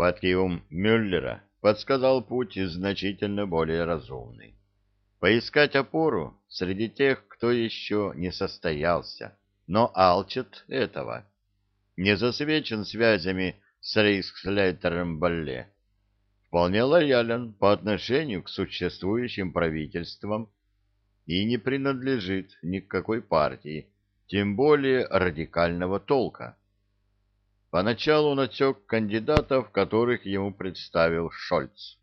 Хваткий ум Мюллера подсказал путь значительно более разумный. Поискать опору среди тех, кто еще не состоялся, но алчит этого. Не засвечен связями с рейхслейтером Балле. Вполне лоялен по отношению к существующим правительствам и не принадлежит ни к какой партии, тем более радикального толка. Поначалу он отсек кандидатов, которых ему представил Шольц.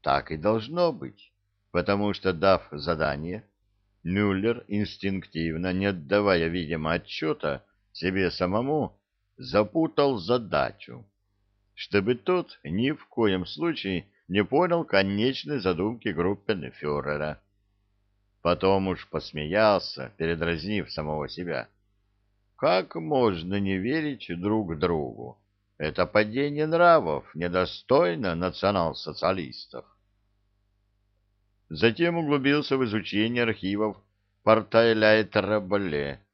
Так и должно быть, потому что, дав задание, Мюллер инстинктивно, не отдавая, видимо, отчета себе самому, запутал задачу, чтобы тот ни в коем случае не понял конечной задумки группенфюрера. Потом уж посмеялся, передразнив самого себя. Как можно не верить друг другу? Это падение нравов недостойно национал-социалистов. Затем углубился в изучение архивов Партайляйтера Бале,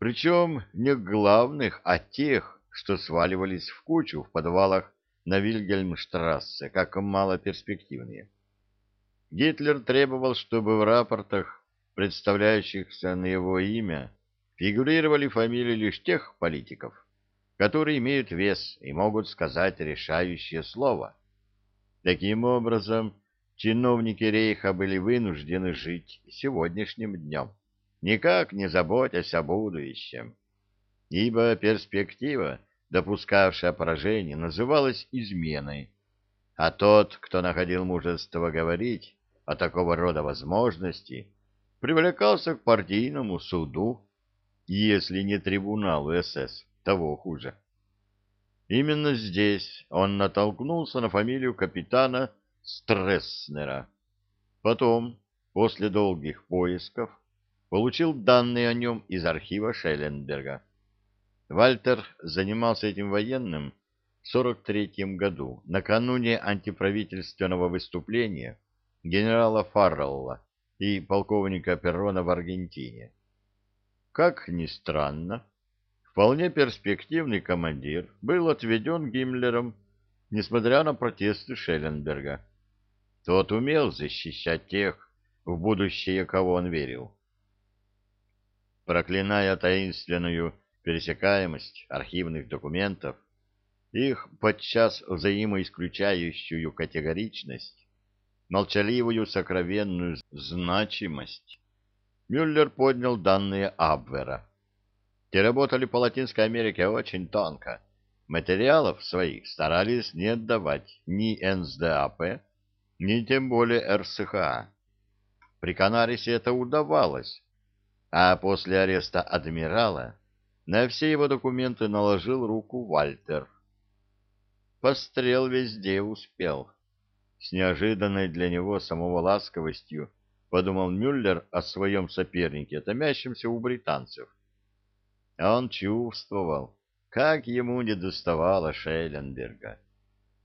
причем не главных, а тех, что сваливались в кучу в подвалах на Вильгельмштрассе, как малоперспективные. Гитлер требовал, чтобы в рапортах, представляющихся на его имя, фигурировали фамилии лишь тех политиков, которые имеют вес и могут сказать решающее слово. Таким образом, чиновники Рейха были вынуждены жить сегодняшним днем, никак не заботясь о будущем, ибо перспектива, допускавшая поражение, называлась изменой, а тот, кто находил мужество говорить о такого рода возможности, привлекался к партийному суду если не трибуналу СС, того хуже. Именно здесь он натолкнулся на фамилию капитана Стресснера. Потом, после долгих поисков, получил данные о нем из архива Шелленберга. Вальтер занимался этим военным в 43 году, накануне антиправительственного выступления генерала Фаррелла и полковника Перрона в Аргентине. Как ни странно, вполне перспективный командир был отведен Гиммлером, несмотря на протесты Шелленберга. Тот умел защищать тех, в будущее кого он верил. Проклиная таинственную пересекаемость архивных документов, их подчас взаимоисключающую категоричность, молчаливую сокровенную значимость, Мюллер поднял данные Абвера. Те работали по Латинской Америке очень тонко. Материалов своих старались не отдавать ни НСДАП, ни тем более РСХА. При Канарисе это удавалось, а после ареста адмирала на все его документы наложил руку Вальтер. Пострел везде успел. С неожиданной для него самого ласковостью — подумал Мюллер о своем сопернике, томящемся у британцев. А он чувствовал, как ему не доставало Шелленберга.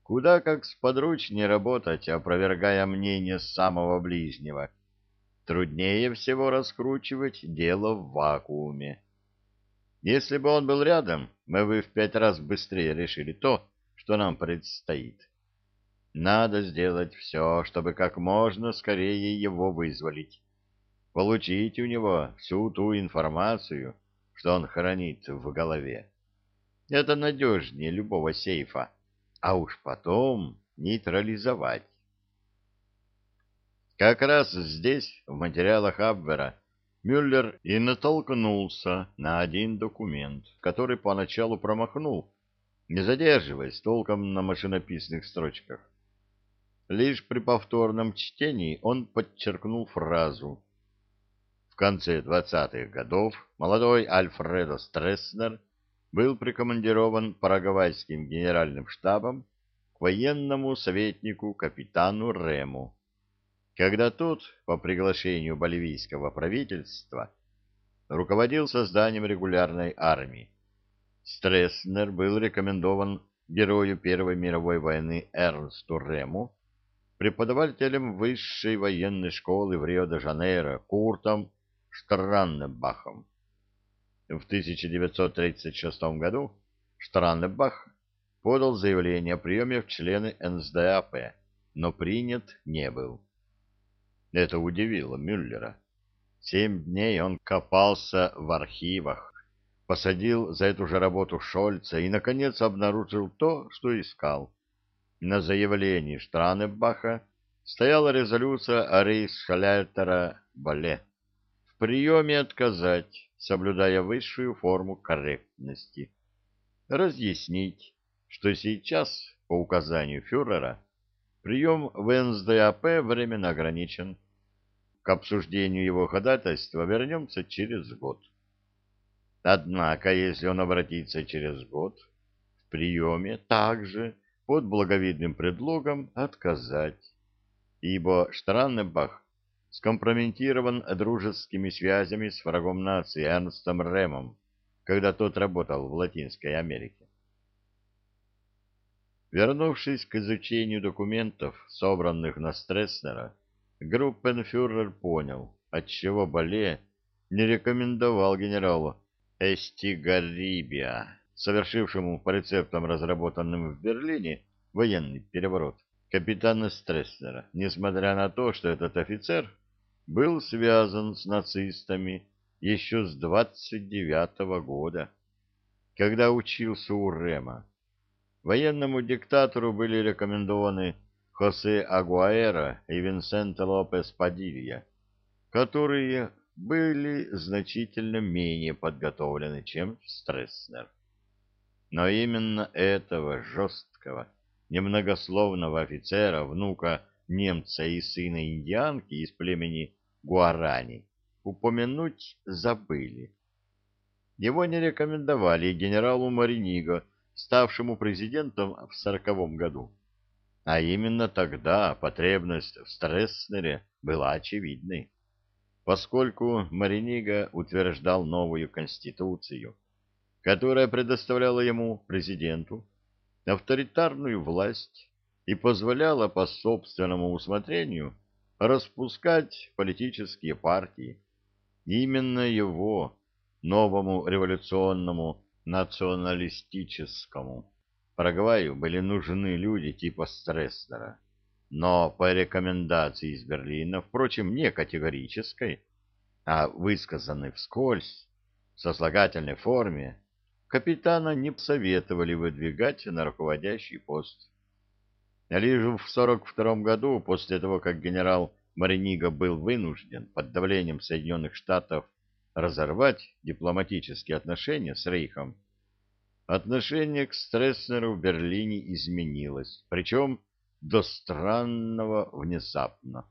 Куда как сподручнее работать, опровергая мнение самого ближнего. Труднее всего раскручивать дело в вакууме. Если бы он был рядом, мы бы в пять раз быстрее решили то, что нам предстоит. Надо сделать все, чтобы как можно скорее его вызволить. Получить у него всю ту информацию, что он хранит в голове. Это надежнее любого сейфа, а уж потом нейтрализовать. Как раз здесь, в материалах Абвера, Мюллер и натолкнулся на один документ, который поначалу промахнул, не задерживаясь толком на машинописных строчках. Лишь при повторном чтении он подчеркнул фразу. В конце 20-х годов молодой Альфредо Стресснер был прикомандирован Парагвайским генеральным штабом к военному советнику капитану Рему. Когда тот, по приглашению боливийского правительства, руководил созданием регулярной армии, Стресснер был рекомендован герою Первой мировой войны Эрнсту Рему преподавателем высшей военной школы в Рио-де-Жанейро Куртом Штраннебахом. В 1936 году Штраннебах подал заявление о приеме в члены НСДАП, но принят не был. Это удивило Мюллера. Семь дней он копался в архивах, посадил за эту же работу Шольца и, наконец, обнаружил то, что искал. На заявлении Штранебаха стояла резолюция о рейхсхалятера Бале. В приеме отказать, соблюдая высшую форму корректности. Разъяснить, что сейчас, по указанию фюрера, прием в НСДАП временно ограничен. К обсуждению его ходатайства вернемся через год. Однако, если он обратится через год, в приеме также под благовидным предлогом отказать, ибо Штраннебах скомпрометирован дружескими связями с врагом нации Эрнстом Ремом, когда тот работал в Латинской Америке. Вернувшись к изучению документов, собранных на Стресснера, группенфюрер понял, отчего Бале не рекомендовал генералу Эстигарибия, совершившему по рецептам, разработанным в Берлине, военный переворот, капитана Стресснера, несмотря на то, что этот офицер был связан с нацистами еще с 29-го года, когда учился у Рема. Военному диктатору были рекомендованы Хосе Агуаэра и Винсенто Лопес Падилья, которые были значительно менее подготовлены, чем Стресснер. Но именно этого жесткого, немногословного офицера, внука немца и сына индианки из племени Гуарани, упомянуть забыли. Его не рекомендовали генералу Мариниго, ставшему президентом в сороковом году. А именно тогда потребность в Стресснере была очевидной поскольку Маринига утверждал новую конституцию, которая предоставляла ему, президенту, авторитарную власть и позволяла по собственному усмотрению распускать политические партии. Именно его, новому революционному националистическому Парагваю были нужны люди типа Стресснера но по рекомендации из Берлина, впрочем, не категорической, а высказанной вскользь, в сослагательной форме, капитана не советовали выдвигать на руководящий пост. Лишь в 42 году, после того, как генерал Мариниго был вынужден под давлением Соединенных Штатов разорвать дипломатические отношения с Рейхом, отношение к Стресснеру в Берлине изменилось, причем до странного внезапно.